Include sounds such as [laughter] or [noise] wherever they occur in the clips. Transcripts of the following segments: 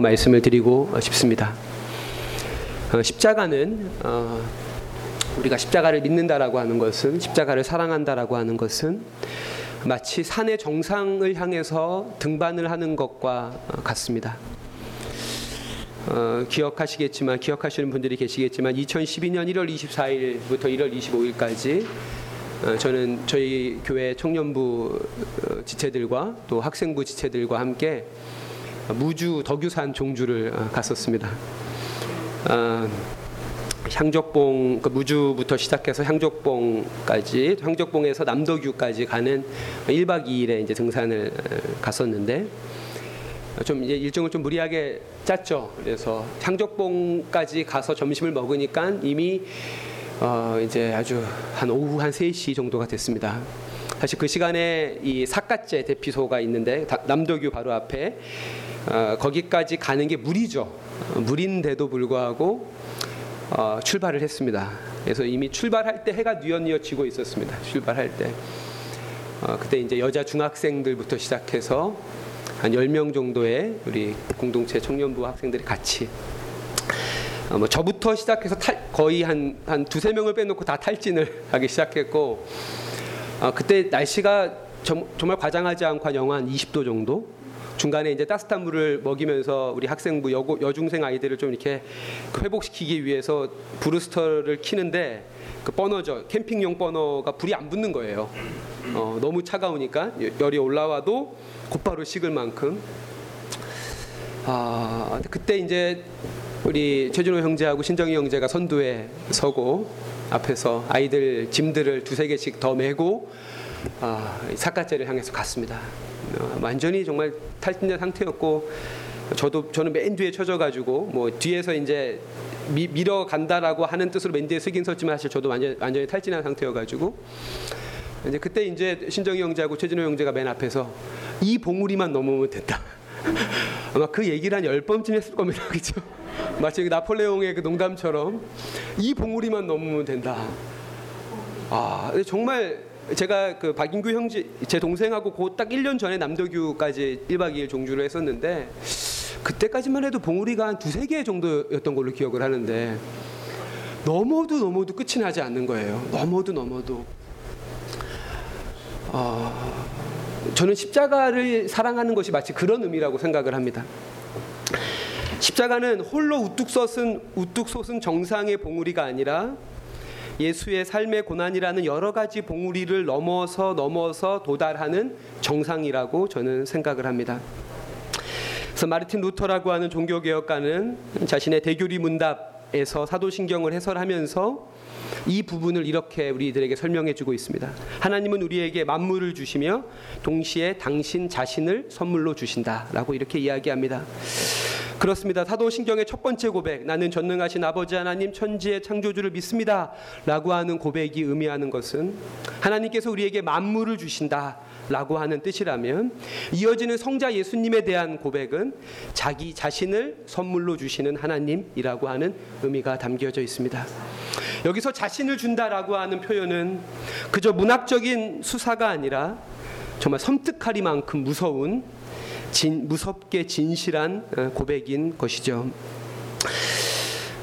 말씀을 드리고 싶습니다. 어, 십자가는 어, 우리가 십자가를 믿는다라고 하는 것은 십자가를 사랑한다라고 하는 것은 마치 산의 정상을 향해서 등반을 하는 것과 어, 같습니다. 어, 기억하시겠지만 기억하시는 분들이 계시겠지만 2012년 1월 24일부터 1월 25일까지 어, 저는 저희 교회 청년부 지체들과 또 학생부 지체들과 함께 무주 덕유산 종주를 어, 갔었습니다. 어, 향적봉 그 무주부터 시작해서 향적봉까지 향적봉에서 남덕유까지 가는 1박 2일의 이제 등산을 어, 갔었는데 좀 이제 일정을 좀 무리하게 짰죠. 그래서 향적봉까지 가서 점심을 먹으니까 이미 어 이제 아주 한 오후 한 3시 정도가 됐습니다. 사실 그 시간에 이 삿갓제 대피소가 있는데 남덕유 바로 앞에 어, 거기까지 가는 게 무리죠. 어, 무리인데도 불구하고 어, 출발을 했습니다. 그래서 이미 출발할 때 해가 뉘엿뉘엿 지고 있었습니다. 출발할 때 어, 그때 이제 여자 중학생들부터 시작해서 한 10명 정도의 우리 공동체 청년부 학생들이 같이 어, 뭐 저부터 시작해서 탈, 거의 한, 한 두세 명을 빼놓고 다 탈진을 [laughs] 하기 시작했고 어, 그때 날씨가 정, 말 과장하지 않고 한 영하 한 20도 정도 중간에 이제 따뜻한 물을 먹이면서 우리 학생부 여, 여중생 아이들을 좀 이렇게 그 회복시키기 위해서 브루스터를 키는데 그 버너죠 캠핑용 버너가 불이 안 붙는 거예요. 어, 너무 차가우니까 열이 올라와도 곧바로 식을 만큼. 아 그때 이제 우리 최준호 형제하고 신정희 형제가 선두에 서고 앞에서 아이들 짐들을 두세 개씩 더 메고 아, 사카제를 향해서 갔습니다. 어, 완전히 정말 탈진된 상태였고 저도 저는 맨 뒤에 쳐져가지고 뭐 뒤에서 이제 미, 밀어 간다라고 하는 뜻으로 맨 뒤에 쓰긴 썼지만 사실 저도 완전 완전히 탈진한 상태여가지고 이제 그때 이제 신정희 형제하고 최진호 형제가 맨 앞에서 이 봉우리만 넘으면 된다. [laughs] 아마 그 얘기를 한 열 번쯤 했을 겁니다, [laughs] 그렇죠? 마치 그 나폴레옹의 그 농담처럼 이 봉우리만 넘으면 된다. 아, 정말 제가 그 박인규 형제 제 동생하고 곧딱 1년 전에 남도교까지 1박 2일 종주를 했었는데 그때까지만 해도 봉우리가 한 두세 개 정도였던 걸로 기억을 하는데 넘어도 넘어도 끝이 나지 않는 거예요. 넘어도 넘어도. 어, 저는 십자가를 사랑하는 것이 마치 그런 의미라고 생각을 합니다. 십자가는 홀로 우뚝 솟은 우뚝 솟은 정상의 봉우리가 아니라 예수의 삶의 고난이라는 여러 가지 봉우리를 넘어서 넘어서 도달하는 정상이라고 저는 생각을 합니다. 그래서 마르틴 루터라고 하는 종교개혁가는 자신의 대교리 문답에서 사도신경을 해설하면서 이 부분을 이렇게 우리들에게 설명해 주고 있습니다. 하나님은 우리에게 만물을 주시며 동시에 당신 자신을 선물로 주신다라고 이렇게 이야기합니다. 그렇습니다. 사도신경의 첫 번째 고백, 나는 전능하신 아버지 하나님 천지의 창조주를 믿습니다. 라고 하는 고백이 의미하는 것은 하나님께서 우리에게 만물을 주신다. 라고 하는 뜻이라면 이어지는 성자 예수님에 대한 고백은 자기 자신을 선물로 주시는 하나님이라고 하는 의미가 담겨져 있습니다. 여기서 자신을 준다라고 하는 표현은 그저 문학적인 수사가 아니라 정말 섬뜩하리만큼 무서운 진, 무섭게 진실한 어, 고백인 것이죠.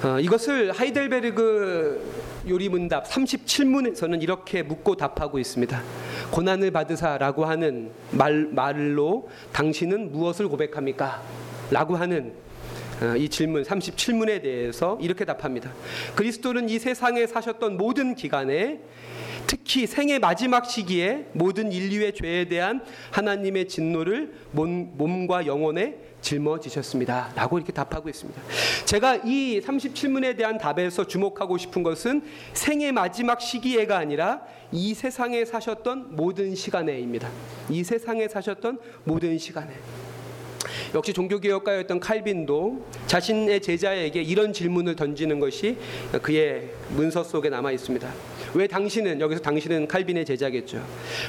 어, 이것을 하이델베르그 요리문답 37문에서는 이렇게 묻고 답하고 있습니다. 고난을 받으사라고 하는 말, 말로 당신은 무엇을 고백합니까? 라고 하는 어, 이 질문 37문에 대해서 이렇게 답합니다. 그리스도는 이 세상에 사셨던 모든 기간에 특히 생의 마지막 시기에 모든 인류의 죄에 대한 하나님의 진노를 몸, 과 영혼에 짊어지셨습니다. 라고 이렇게 답하고 있습니다. 제가 이 37문에 대한 답에서 주목하고 싶은 것은 생의 마지막 시기에가 아니라 이 세상에 사셨던 모든 시간에입니다. 이 세상에 사셨던 모든 시간에. 역시 종교개혁가였던 칼빈도 자신의 제자에게 이런 질문을 던지는 것이 그의 문서 속에 남아 있습니다. 왜 당신은 여기서 당신은 칼빈의 제자겠죠.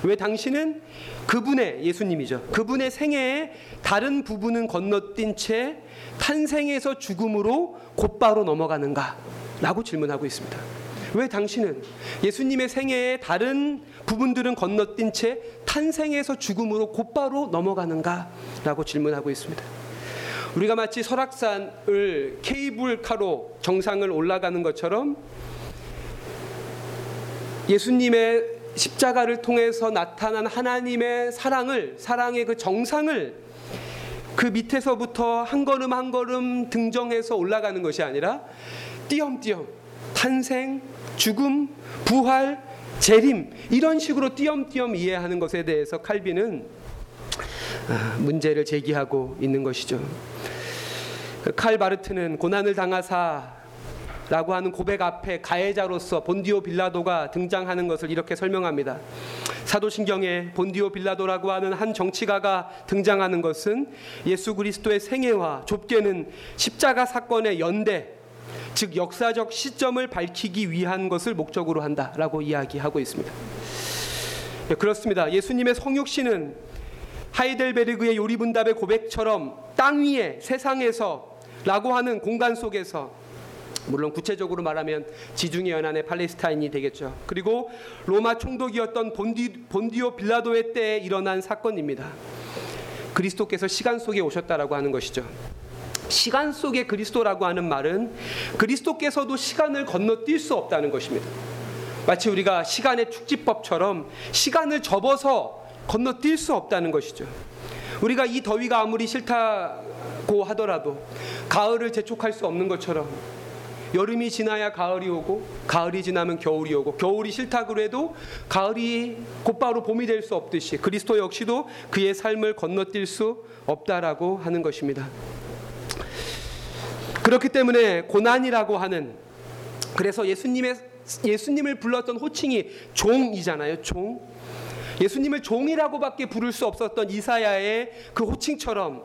왜 당신은 그분의 예수님이죠. 그분의 생애의 다른 부분은 건너뛴 채 탄생에서 죽음으로 곧바로 넘어가는가? 라고 질문하고 있습니다. 왜 당신은 예수님의 생애의 다른 부분들은 건너뛴 채 탄생에서 죽음으로 곧바로 넘어가는가? 라고 질문하고 있습니다. 우리가 마치 설악산을 케이블카로 정상을 올라가는 것처럼 예수님의 십자가를 통해서 나타난 하나님의 사랑을 사랑의 그 정상을 그 밑에서부터 한 걸음 한 걸음 등정해서 올라가는 것이 아니라 띄엄띄엄 탄생, 죽음, 부활, 재림 이런 식으로 띄엄띄엄 이해하는 것에 대해서 칼빈은 아, 문제를 제기하고 있는 것이죠. 칼 바르트는 고난을 당하사 라고 하는 고백 앞에 가해자로서 본디오 빌라도가 등장하는 것을 이렇게 설명합니다. 사도신경에 본디오 빌라도라고 하는 한 정치가가 등장하는 것은 예수 그리스도의 생애와 좁게는 십자가 사건의 연대, 즉 역사적 시점을 밝히기 위한 것을 목적으로 한다라고 이야기하고 있습니다. 예, 그렇습니다. 예수님의 성육신은 하이델베르그의 요리분답의 고백처럼 땅 위에 세상에서라고 하는 공간 속에서 물론 구체적으로 말하면 지중해 연안의 팔레스타인이 되겠죠. 그리고 로마 총독이었던 본디, 본디오 빌라도의 때에 일어난 사건입니다. 그리스도께서 시간 속에 오셨다라고 하는 것이죠. 시간 속에 그리스도라고 하는 말은 그리스도께서도 시간을 건너뛸 수 없다는 것입니다. 마치 우리가 시간의 축지법처럼 시간을 접어서 건너뛸 수 없다는 것이죠. 우리가 이 더위가 아무리 싫다고 하더라도 가을을 재촉할 수 없는 것처럼 여름이 지나야 가을이 오고 가을이 지나면 겨울이 오고 겨울이 싫다고 해도 가을이 곧바로 봄이 될 수 없듯이 그리스도 역시도 그의 삶을 건너뛸 수 없다라고 하는 것입니다. 그렇기 때문에 고난이라고 하는 그래서 예수님의 예수님을 불렀던 호칭이 종이잖아요. 종. 예수님을 종이라고밖에 부를 수 없었던 이사야의 그 호칭처럼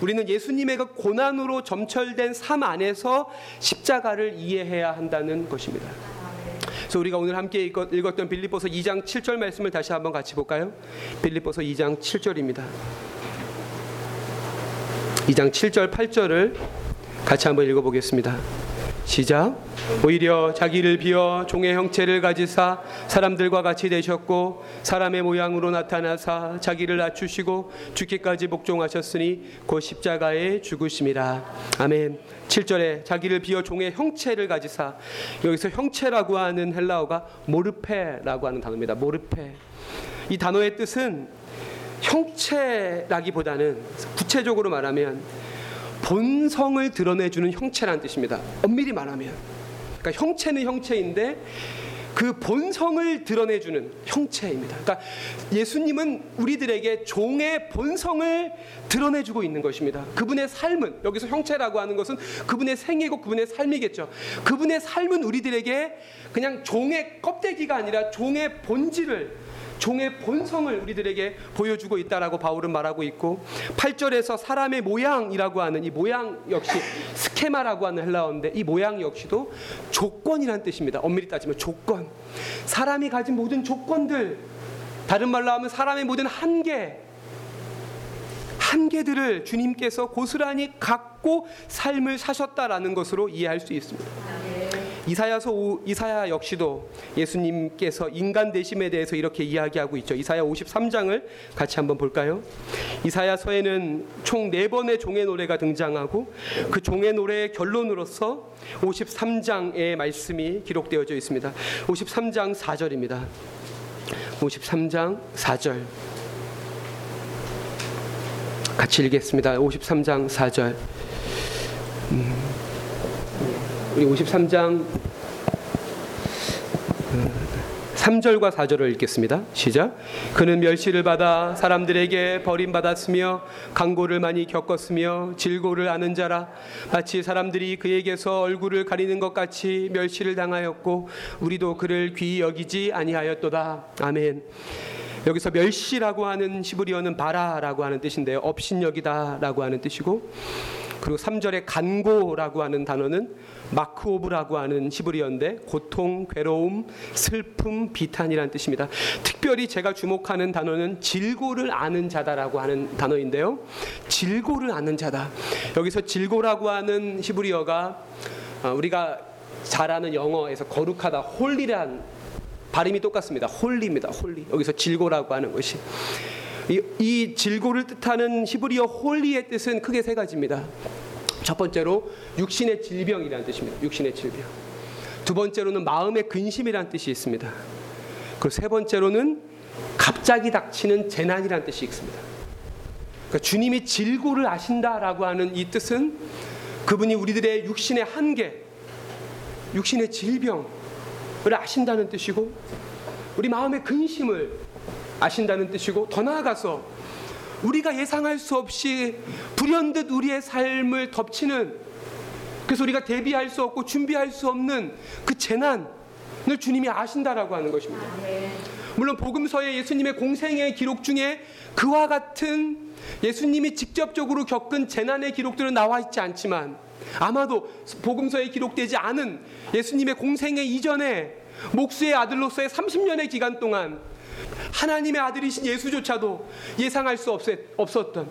우리는 예수님의 그 고난으로 점철된 삶 안에서 십자가를 이해해야 한다는 것입니다. 그래서 우리가 오늘 함께 읽었던 빌립보서 2장 7절 말씀을 다시 한번 같이 볼까요? 빌립보서 2장 7절입니다. 2장 7절 8절을 같이 한번 읽어보겠습니다. 시작. 오히려 자기를 비어 종의 형체를 가지사 사람들과 같이 되셨고 사람의 모양으로 나타나사 자기를 낮추시고 죽기까지 복종하셨으니 곧 십자가에 죽으심이라. 아멘. 7절에 자기를 비어 종의 형체를 가지사 여기서 형체라고 하는 헬라어가 모르페라고 하는 단어입니다. 모르페. 이 단어의 뜻은 형체라기보다는 구체적으로 말하면 본성을 드러내주는 형체라는 뜻입니다. 엄밀히 말하면, 그러니까 형체는 형체인데 그 본성을 드러내주는 형체입니다. 그러니까 예수님은 우리들에게 종의 본성을 드러내주고 있는 것입니다. 그분의 삶은 여기서 형체라고 하는 것은 그분의 생이고 그분의 삶이겠죠. 그분의 삶은 우리들에게 그냥 종의 껍데기가 아니라 종의 본질을 종의 본성을 우리들에게 보여주고 있다라고 바울은 말하고 있고 8절에서 사람의 모양이라고 하는 이 모양 역시 스케마라고 하는 헬라어인데 이 모양 역시도 조건이라는 뜻입니다. 엄밀히 따지면 조건. 사람이 가진 모든 조건들 다른 말로 하면 사람의 모든 한계 한계들을 주님께서 고스란히 갖고 삶을 사셨다라는 것으로 이해할 수 있습니다. 이사야서 이사야 역시도 예수님께서 인간 되심에 대해서 이렇게 이야기하고 있죠. 이사야 53장을 같이 한번 볼까요? 이사야서에는 총 네 번의 종의 노래가 등장하고 그 종의 노래의 결론으로서 53장의 말씀이 기록되어져 있습니다. 53장 4절입니다. 53장 4절. 같이 읽겠습니다. 53장 4절. 음. 우리 53장 3절과 4절을 읽겠습니다. 시작. 그는 멸시를 받아 사람들에게 버림받았으며 강고를 많이 겪었으며 질고를 아는 자라 마치 사람들이 그에게서 얼굴을 가리는 것 같이 멸시를 당하였고 우리도 그를 귀히 여기지 아니하였도다. 아멘. 여기서 멸시라고 하는 시브리어는 바라라고 하는 뜻인데요. 업신여기다라고 하는 뜻이고 그리고 3절에 간고라고 하는 단어는 마크오브라고 하는 히브리어인데 고통, 괴로움, 슬픔, 비탄이라는 뜻입니다. 특별히 제가 주목하는 단어는 질고를 아는 자다라고 하는 단어인데요. 질고를 아는 자다. 여기서 질고라고 하는 히브리어가 어, 우리가 잘 아는 영어에서 거룩하다, holy란 발음이 똑같습니다. 홀리입니다. 홀리. 여기서 질고라고 하는 것이 이, 이 질고를 뜻하는 히브리어 홀리의 뜻은 크게 세 가지입니다. 첫 번째로 육신의 질병이라는 뜻입니다. 육신의 질병. 두 번째로는 마음의 근심이라는 뜻이 있습니다. 그리고 세 번째로는 갑자기 닥치는 재난이라는 뜻이 있습니다. 그러니까 주님이 질고를 아신다라고 하는 이 뜻은 그분이 우리들의 육신의 한계, 육신의 질병을 아신다는 뜻이고 우리 마음의 근심을 아신다는 뜻이고 더 나아가서 우리가 예상할 수 없이 불현듯 우리의 삶을 덮치는 그래서 우리가 대비할 수 없고 준비할 수 없는 그 재난을 주님이 아신다라고 하는 것입니다. 물론 복음서에 예수님의 공생의 기록 중에 그와 같은 예수님이 직접적으로 겪은 재난의 기록들은 나와 있지 않지만 아마도 복음서에 기록되지 않은 예수님의 공생의 이전에 목수의 아들로서의 30년의 기간 동안 하나님의 아들이신 예수조차도 예상할 수 없었던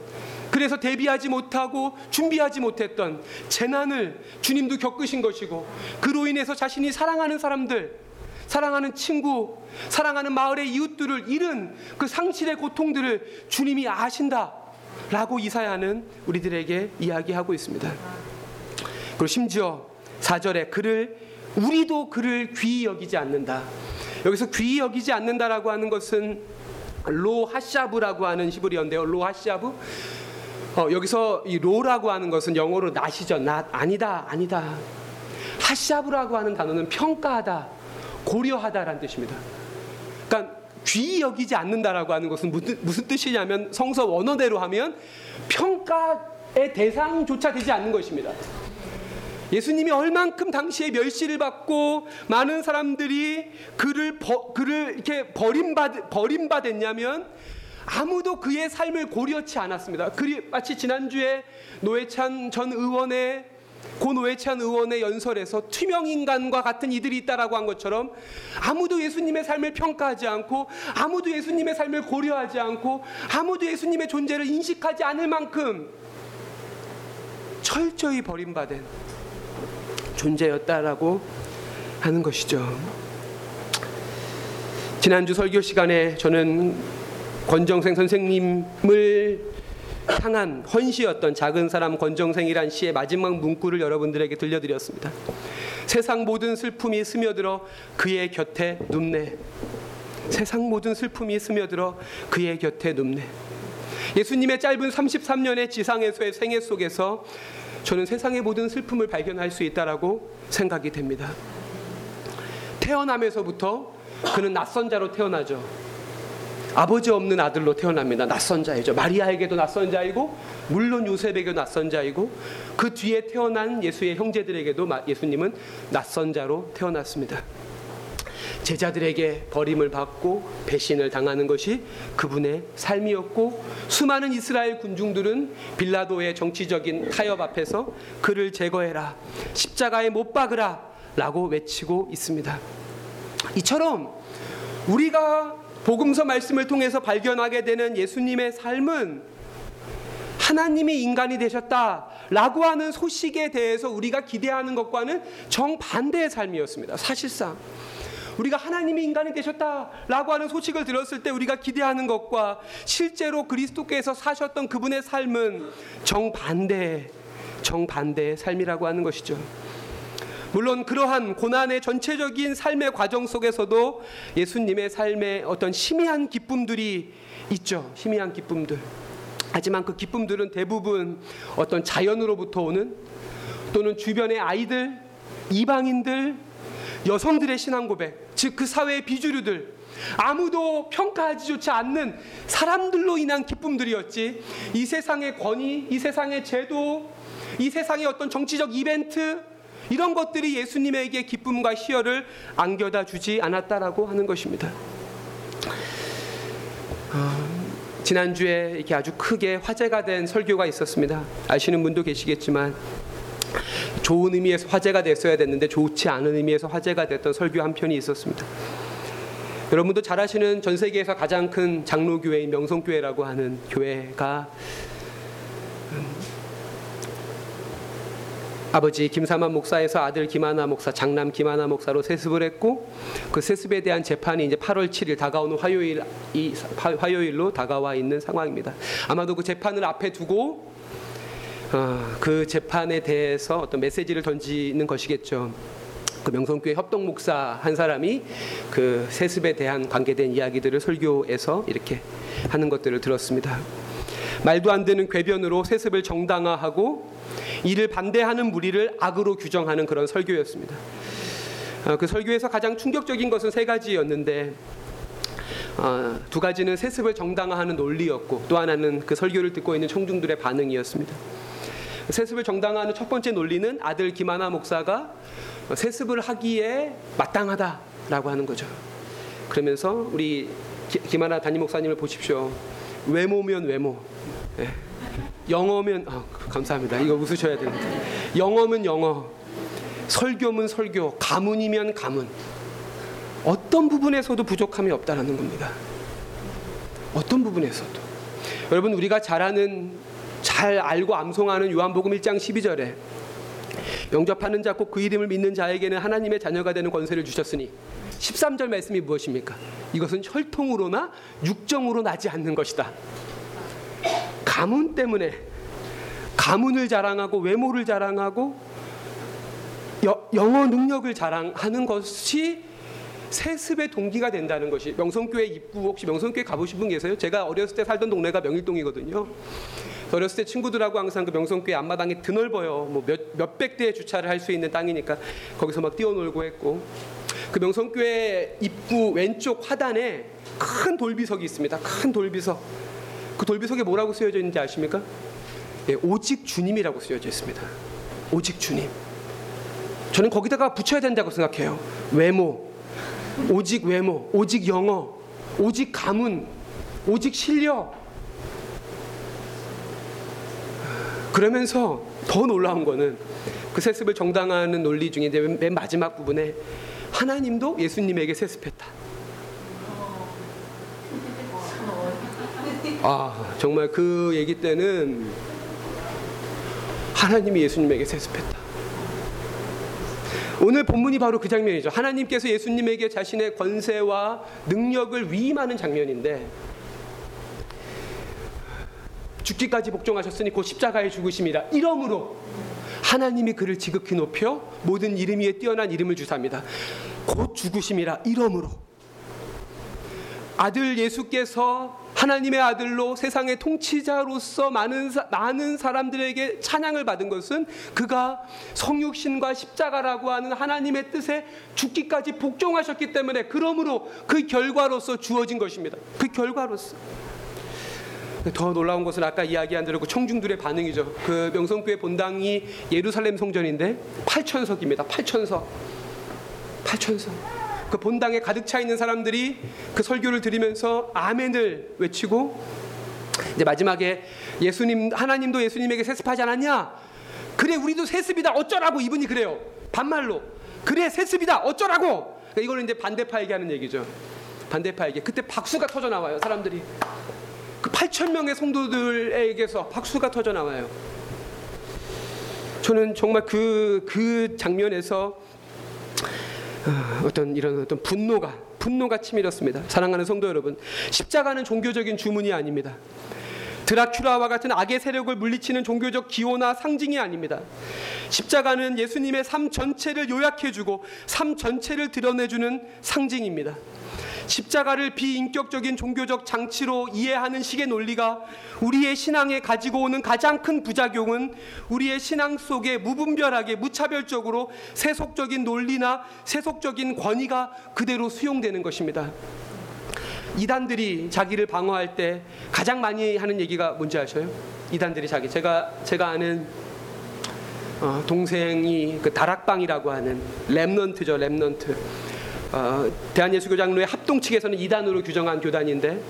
그래서 대비하지 못하고 준비하지 못했던 재난을 주님도 겪으신 것이고 그로 인해서 자신이 사랑하는 사람들 사랑하는 친구, 사랑하는 마을의 이웃들을 잃은 그 상실의 고통들을 주님이 아신다 라고 이사야는 우리들에게 이야기하고 있습니다. 그리고 심지어 4절에 그를 우리도 그를 귀히 여기지 않는다. 여기서 귀히 여기지 않는다라고 하는 것은 로하샤브라고 하는 히브리어인데요. 로하샤브. 어, 여기서 이 로라고 하는 것은 영어로 낫이죠. 낫 아니다 아니다. 하샤브라고 하는 단어는 평가하다, 고려하다라는 뜻입니다. 그러니까 귀히 여기지 않는다라고 하는 것은 무슨, 무슨 뜻이냐면 성서 원어대로 하면 평가의 대상조차 되지 않는 것입니다. 예수님이 얼만큼 당시에 멸시를 받고 많은 사람들이 그를 버, 그를 이렇게 버림받 버림받았냐면 아무도 그의 삶을 고려치 않았습니다. 그리 마치 지난주에 노회찬 전 의원의 고 노회찬 의원의 연설에서 투명 인간과 같은 이들이 있다라고 한 것처럼 아무도 예수님의 삶을 평가하지 않고 아무도 예수님의 삶을 고려하지 않고 아무도 예수님의 존재를 인식하지 않을 만큼 철저히 버림받은 존재였다라고 하는 것이죠. 지난주 설교 시간에 저는 권정생 선생님을 향한 헌시였던 작은 사람 권정생이란 시의 마지막 문구를 여러분들에게 들려드렸습니다. 세상 모든 슬픔이 스며들어 그의 곁에 눕네. 세상 모든 슬픔이 스며들어 그의 곁에 눕네. 예수님의 짧은 33년의 지상에서의 생애 속에서 저는 세상의 모든 슬픔을 발견할 수 있다라고 생각이 됩니다. 태어나면서부터 그는 낯선 자로 태어나죠. 아버지 없는 아들로 태어납니다. 낯선 자이죠. 마리아에게도 낯선 자이고 물론 요셉에게도 낯선 자이고 그 뒤에 태어난 예수의 형제들에게도 예수님은 낯선 자로 태어났습니다. 제자들에게 버림을 받고 배신을 당하는 것이 그분의 삶이었고 수많은 이스라엘 군중들은 빌라도의 정치적인 타협 앞에서 그를 제거해라 십자가에 못 박으라 라고 외치고 있습니다. 이처럼 우리가 복음서 말씀을 통해서 발견하게 되는 예수님의 삶은 하나님이 인간이 되셨다라고 하는 소식에 대해서 우리가 기대하는 것과는 정반대의 삶이었습니다. 사실상 우리가 하나님이 인간이 되셨다라고 하는 소식을 들었을 때 우리가 기대하는 것과 실제로 그리스도께서 사셨던 그분의 삶은 정반대 정반대의 삶이라고 하는 것이죠. 물론 그러한 고난의 전체적인 삶의 과정 속에서도 예수님의 삶의 어떤 희미한 기쁨들이 있죠. 희미한 기쁨들. 하지만 그 기쁨들은 대부분 어떤 자연으로부터 오는 또는 주변의 아이들, 이방인들, 여성들의 신앙 고백, 즉 그 사회의 비주류들, 아무도 평가하지조차 않는 사람들로 인한 기쁨들이었지. 이 세상의 권위, 이 세상의 제도, 이 세상의 어떤 정치적 이벤트 이런 것들이 예수님에게 기쁨과 희열을 안겨다 주지 않았다라고 하는 것입니다. 어, 지난주에 이렇게 아주 크게 화제가 된 설교가 있었습니다. 아시는 분도 계시겠지만 좋은 의미에서 화제가 됐어야 됐는데 좋지 않은 의미에서 화제가 됐던 설교 한 편이 있었습니다. 여러분도 잘 아시는 전 세계에서 가장 큰 장로교회인 명성교회라고 하는 교회가 아버지 김사만 목사에서 아들 김하나 목사, 장남 김하나 목사로 세습을 했고 그 세습에 대한 재판이 이제 8월 7일 다가오는 화요일 이 화- 화요일로 다가와 있는 상황입니다. 아마도 그 재판을 앞에 두고 어, 그 재판에 대해서 어떤 메시지를 던지는 것이겠죠. 그 명성교회 협동 목사 한 사람이 그 세습에 대한 관계된 이야기들을 설교에서 이렇게 하는 것들을 들었습니다. 말도 안 되는 궤변으로 세습을 정당화하고 이를 반대하는 무리를 악으로 규정하는 그런 설교였습니다. 어, 그 설교에서 가장 충격적인 것은 세 가지였는데 어, 두 가지는 세습을 정당화하는 논리였고 또 하나는 그 설교를 듣고 있는 청중들의 반응이었습니다. 세습을 정당화하는 첫 번째 논리는 아들 김하나 목사가 세습을 하기에 마땅하다라고 하는 거죠. 그러면서 우리 기- 김하나 담임 목사님을 보십시오. 외모면 외모, 예. 영어면 아, 감사합니다. 이거 웃으셔야 되는데 영어면 영어, 설교면 설교, 가문이면 가문. 어떤 부분에서도 부족함이 없다라는 겁니다. 어떤 부분에서도. 여러분 우리가 잘 아는 잘 알고 암송하는 요한복음 1장 12절에 영접하는 자꼭그 이름을 믿는 자에게는 하나님의 자녀가 되는 권세를 주셨으니 13절 말씀이 무엇입니까? 이것은 혈통으로나 육정으로 나지 않는 것이다. 가문 때문에 가문을 자랑하고 외모를 자랑하고 여- 영어 능력을 자랑하는 것이 세습의 동기가 된다는 것이 명성교회 입구 혹시 명성교회 가보신 분 계세요? 제가 어렸을 때 살던 동네가 명일동이거든요. 어렸을 때 친구들하고 항상 그 명성교회 앞마당이 드넓어요. 뭐 몇, 몇백 대의 주차를 할 수 있는 땅이니까 거기서 막 뛰어놀고 했고 그 명성교회 입구 왼쪽 화단에 큰 돌비석이 있습니다. 큰 돌비석. 그 돌비석에 뭐라고 쓰여져 있는지 아십니까? 예, 오직 주님이라고 쓰여져 있습니다. 오직 주님. 저는 거기다가 붙여야 된다고 생각해요. 외모, 오직 외모, 오직 영어, 오직 가문, 오직 실력. 그러면서 더 놀라운 거는 그 세습을 정당화하는 논리 중에 맨 마지막 부분에 하나님도 예수님에게 세습했다. 아 정말 그 얘기 때는 하나님이 예수님에게 세습했다. 오늘 본문이 바로 그 장면이죠. 하나님께서 예수님에게 자신의 권세와 능력을 위임하는 장면인데 죽기까지 복종하셨으니 곧 십자가에 죽으심이라 이러므로 하나님이 그를 지극히 높여 모든 이름 위에 뛰어난 이름을 주사입니다. 곧 죽으심이라 이러므로 아들 예수께서 하나님의 아들로 세상의 통치자로서 많은 사, 많은 사람들에게 찬양을 받은 것은 그가 성육신과 십자가라고 하는 하나님의 뜻에 죽기까지 복종하셨기 때문에 그러므로 그 결과로서 주어진 것입니다. 그 결과로서 더 놀라운 것은 아까 이야기한 대로 그 청중들의 반응이죠. 그 명성교회 본당이 예루살렘 성전인데 8천석입니다. 8천석. 8천석. 그 본당에 가득 차 있는 사람들이 그 설교를 들으면서 아멘을 외치고 이제 마지막에 예수님 하나님도 예수님에게 세습하지 않았냐? 그래 우리도 세습이다 어쩌라고 이분이 그래요. 반말로 그래 세습이다 어쩌라고. 그러니까 이거는 이제 반대파에게 하는 얘기죠. 반대파에게 그때 박수가 터져 나와요 사람들이. 그 8천 명의 성도들에게서 박수가 터져 나와요. 저는 정말 그그 장면에서 어, 어떤 이런 어떤 분노가 분노가 치밀었습니다. 사랑하는 성도 여러분, 십자가는 종교적인 주문이 아닙니다. 드라큘라와 같은 악의 세력을 물리치는 종교적 기호나 상징이 아닙니다. 십자가는 예수님의 삶 전체를 요약해주고 삶 전체를 드러내주는 상징입니다. 십자가를 비인격적인 종교적 장치로 이해하는 식의 논리가 우리의 신앙에 가지고 오는 가장 큰 부작용은 우리의 신앙 속에 무분별하게 무차별적으로 세속적인 논리나 세속적인 권위가 그대로 수용되는 것입니다. 이단들이 자기를 방어할 때 가장 많이 하는 얘기가 뭔지 아셔요? 이단들이 자기 제가 제가 아는 어, 동생이 그 다락방이라고 하는 remnant죠 remnant 어, 대한예수교장로회 합동 측에서는 이단으로 규정한 교단인데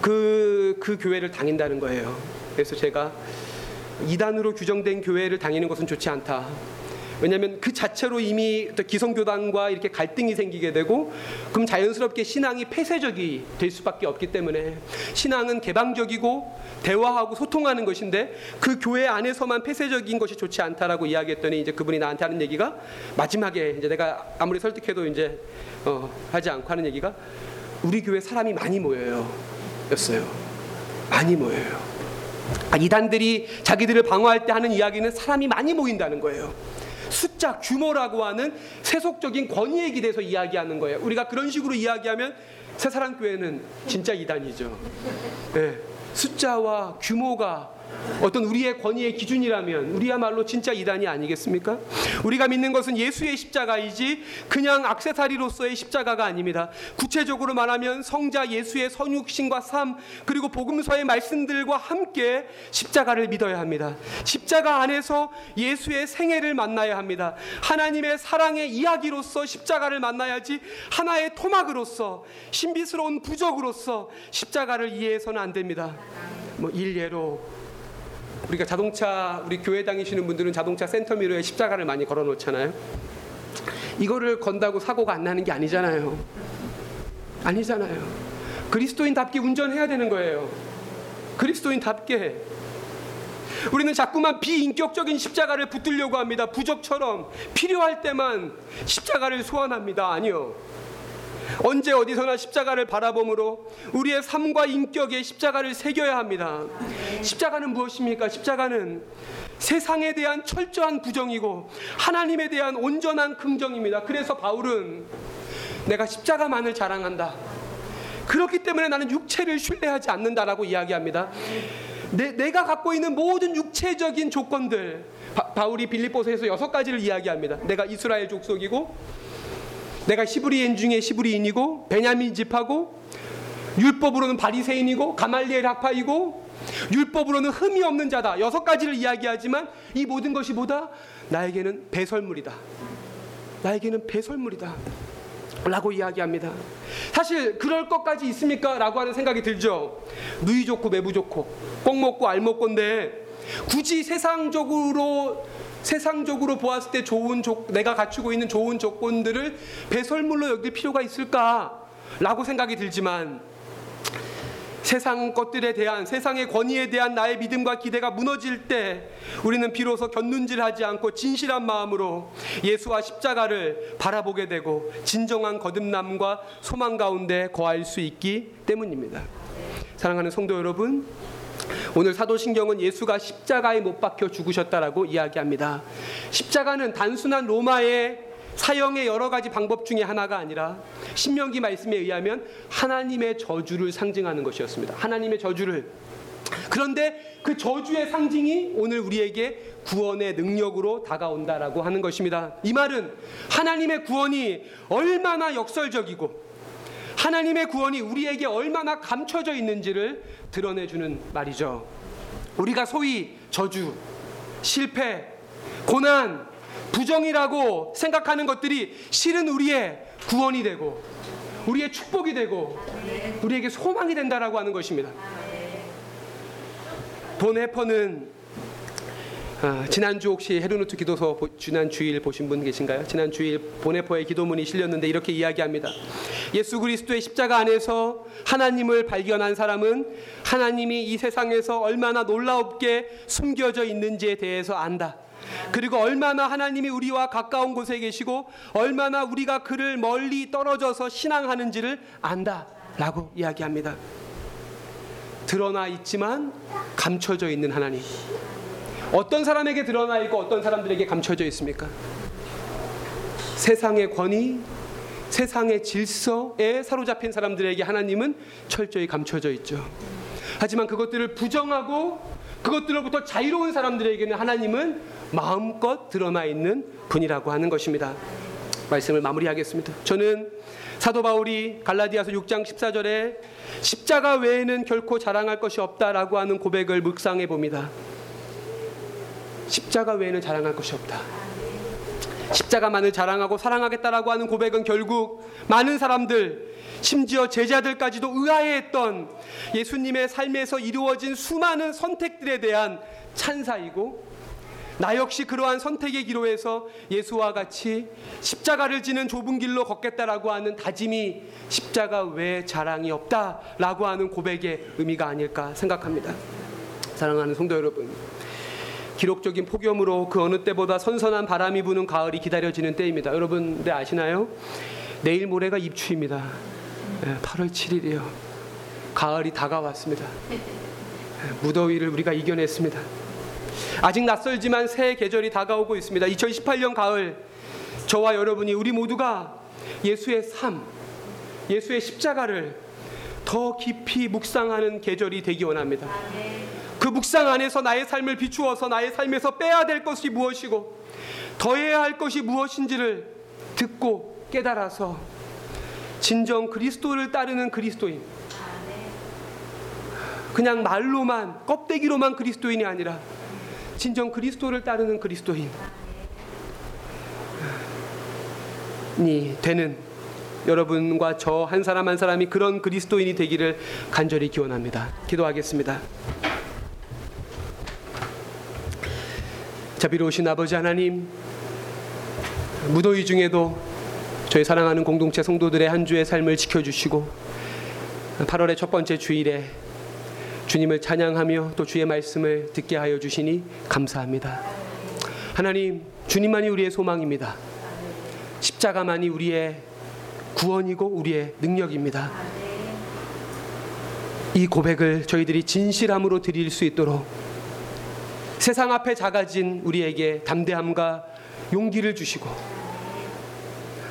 그, 그 교회를 다닌다는 거예요. 그래서 제가 이단으로 규정된 교회를 다니는 것은 좋지 않다. 왜냐하면 그 자체로 이미 기성교단과 이렇게 갈등이 생기게 되고 그럼 자연스럽게 신앙이 폐쇄적이 될 수밖에 없기 때문에 신앙은 개방적이고 대화하고 소통하는 것인데 그 교회 안에서만 폐쇄적인 것이 좋지 않다라고 이야기했더니 이제 그분이 나한테 하는 얘기가 마지막에 이제 내가 아무리 설득해도 이제 어, 하지 않고 하는 얘기가 우리 교회 사람이 많이 모여요. 였어요. 많이 모여요. 아, 이단들이 자기들을 방어할 때 하는 이야기는 사람이 많이 모인다는 거예요. 숫자 규모라고 하는 세속적인 권위에 기대서 이야기하는 거예요. 우리가 그런 식으로 이야기하면 새사랑 교회는 진짜 이단이죠. 네. 숫자와 규모가 어떤 우리의 권위의 기준이라면 우리야말로 진짜 이단이 아니겠습니까? 우리가 믿는 것은 예수의 십자가이지 그냥 악세사리로서의 십자가가 아닙니다. 구체적으로 말하면 성자 예수의 선육신과 삶 그리고 복음서의 말씀들과 함께 십자가를 믿어야 합니다. 십자가 안에서 예수의 생애를 만나야 합니다. 하나님의 사랑의 이야기로서 십자가를 만나야지 하나의 토막으로서 신비스러운 부적으로서 십자가를 이해해서는 안 됩니다. 뭐 일례로 우리가 자동차 우리 교회 다니시는 분들은 자동차 센터미러에 십자가를 많이 걸어 놓잖아요. 이거를 건다고 사고가 안 나는 게 아니잖아요. 아니잖아요. 그리스도인답게 운전해야 되는 거예요. 그리스도인답게 우리는 자꾸만 비인격적인 십자가를 붙들려고 합니다. 부적처럼 필요할 때만 십자가를 소환합니다. 아니요. 언제 어디서나 십자가를 바라봄으로 우리의 삶과 인격에 십자가를 새겨야 합니다. 십자가는 무엇입니까? 십자가는 세상에 대한 철저한 부정이고 하나님에 대한 온전한 긍정입니다. 그래서 바울은 내가 십자가만을 자랑한다. 그렇기 때문에 나는 육체를 신뢰하지 않는다라고 이야기합니다. 내, 내가 갖고 있는 모든 육체적인 조건들 바, 울이 빌립보서에서 여섯 가지를 이야기합니다. 내가 이스라엘 족속이고 내가 시브리인 중에 시브리인이고 베냐민 집하고 율법으로는 바리새인이고 가말리엘 학파이고 율법으로는 흠이 없는 자다. 여섯 가지를 이야기하지만 이 모든 것이 보다 나에게는 배설물이다. 나에게는 배설물이다. 라고 이야기합니다. 사실 그럴 것까지 있습니까? 라고 하는 생각이 들죠. 누이 좋고 매부 좋고 꼭 먹고 알 먹고인데 굳이 세상적으로 세상적으로 보았을 때 좋은 조, 내가 갖추고 있는 좋은 조건들을 배설물로 여길 필요가 있을까라고 생각이 들지만 세상 것들에 대한 세상의 권위에 대한 나의 믿음과 기대가 무너질 때 우리는 비로소 견눈질하지 않고 진실한 마음으로 예수와 십자가를 바라보게 되고 진정한 거듭남과 소망 가운데 거할 수 있기 때문입니다. 사랑하는 성도 여러분, 오늘 사도신경은 예수가 십자가에 못 박혀 죽으셨다라고 이야기합니다. 십자가는 단순한 로마의 사형의 여러 가지 방법 중에 하나가 아니라 신명기 말씀에 의하면 하나님의 저주를 상징하는 것이었습니다. 하나님의 저주를 그런데 그 저주의 상징이 오늘 우리에게 구원의 능력으로 다가온다라고 하는 것입니다. 이 말은 하나님의 구원이 얼마나 역설적이고 하나님의 구원이 우리에게 얼마나 감춰져 있는지를 드러내주는 말이죠. 우리가 소위 저주, 실패, 고난, 부정이라고 생각하는 것들이 실은 우리의 구원이 되고 우리의 축복이 되고 우리에게 소망이 된다라고 하는 것입니다. 본 해퍼는 아, 지난주 혹시 헤르누트 기도서 보, 지난 주일 보신 분 계신가요? 지난 주일 보네포의 기도문이 실렸는데 이렇게 이야기합니다. 예수 그리스도의 십자가 안에서 하나님을 발견한 사람은 하나님이 이 세상에서 얼마나 놀라웁게 숨겨져 있는지에 대해서 안다. 그리고 얼마나 하나님이 우리와 가까운 곳에 계시고 얼마나 우리가 그를 멀리 떨어져서 신앙하는지를 안다라고 이야기합니다. 드러나 있지만 감춰져 있는 하나님. 어떤 사람에게 드러나 있고 어떤 사람들에게 감춰져 있습니까? 세상의 권위, 세상의 질서에 사로잡힌 사람들에게 하나님은 철저히 감춰져 있죠. 하지만 그것들을 부정하고 그것들로부터 자유로운 사람들에게는 하나님은 마음껏 드러나 있는 분이라고 하는 것입니다. 말씀을 마무리하겠습니다. 저는 사도 바울이 갈라디아서 6장 14절에 십자가 외에는 결코 자랑할 것이 없다라고 하는 고백을 묵상해 봅니다. 십자가 외에는 자랑할 것이 없다. 십자가만을 자랑하고 사랑하겠다라고 하는 고백은 결국 많은 사람들 심지어 제자들까지도 의아해했던 예수님의 삶에서 이루어진 수많은 선택들에 대한 찬사이고 나 역시 그러한 선택의 기로에서 예수와 같이 십자가를 지는 좁은 길로 걷겠다라고 하는 다짐이 십자가 외 자랑이 없다라고 하는 고백의 의미가 아닐까 생각합니다. 사랑하는 성도 여러분. 기록적인 폭염으로 그 어느 때보다 선선한 바람이 부는 가을이 기다려지는 때입니다. 여러분, 네 아시나요? 내일 모레가 입추입니다. 8월 7일이요. 가을이 다가왔습니다. 예, 무더위를 우리가 이겨냈습니다. 아직 낯설지만 새 계절이 다가오고 있습니다. 2018년 가을 저와 여러분이 우리 모두가 예수의 삶, 예수의 십자가를 더 깊이 묵상하는 계절이 되기 원합니다. 그 묵상 안에서 나의 삶을 비추어서 나의 삶에서 빼야 될 것이 무엇이고 더해야 할 것이 무엇인지를 듣고 깨달아서 진정 그리스도를 따르는 그리스도인 그냥 말로만 껍데기로만 그리스도인이 아니라 진정 그리스도를 따르는 그리스도인 이 되는 여러분과 저 한 사람 한 사람이 그런 그리스도인이 되기를 간절히 기원합니다. 기도하겠습니다. 자비로우신 아버지 하나님, 무더위 중에도 저희 사랑하는 공동체 성도들의 한 주의 삶을 지켜주시고 8월의 첫 번째 주일에 주님을 찬양하며 또 주의 말씀을 듣게 하여 주시니 감사합니다. 하나님, 주님만이 우리의 소망입니다. 십자가만이 우리의 구원이고 우리의 능력입니다. 이 고백을 저희들이 진실함으로 드릴 수 있도록 세상 앞에 작아진 우리에게 담대함과 용기를 주시고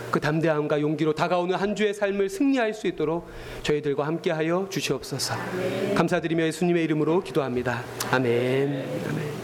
그 담대함과 용기로 다가오는 한 주의 삶을 승리할 수 있도록 저희들과 함께하여 주시옵소서. 감사드리며 예수님의 이름으로 기도합니다. 아멘. 아멘.